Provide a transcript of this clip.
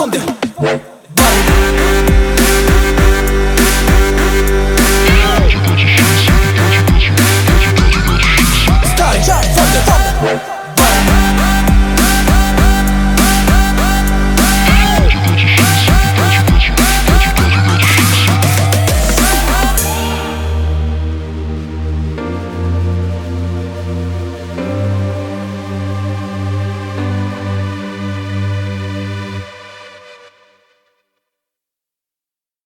fonde. Bang.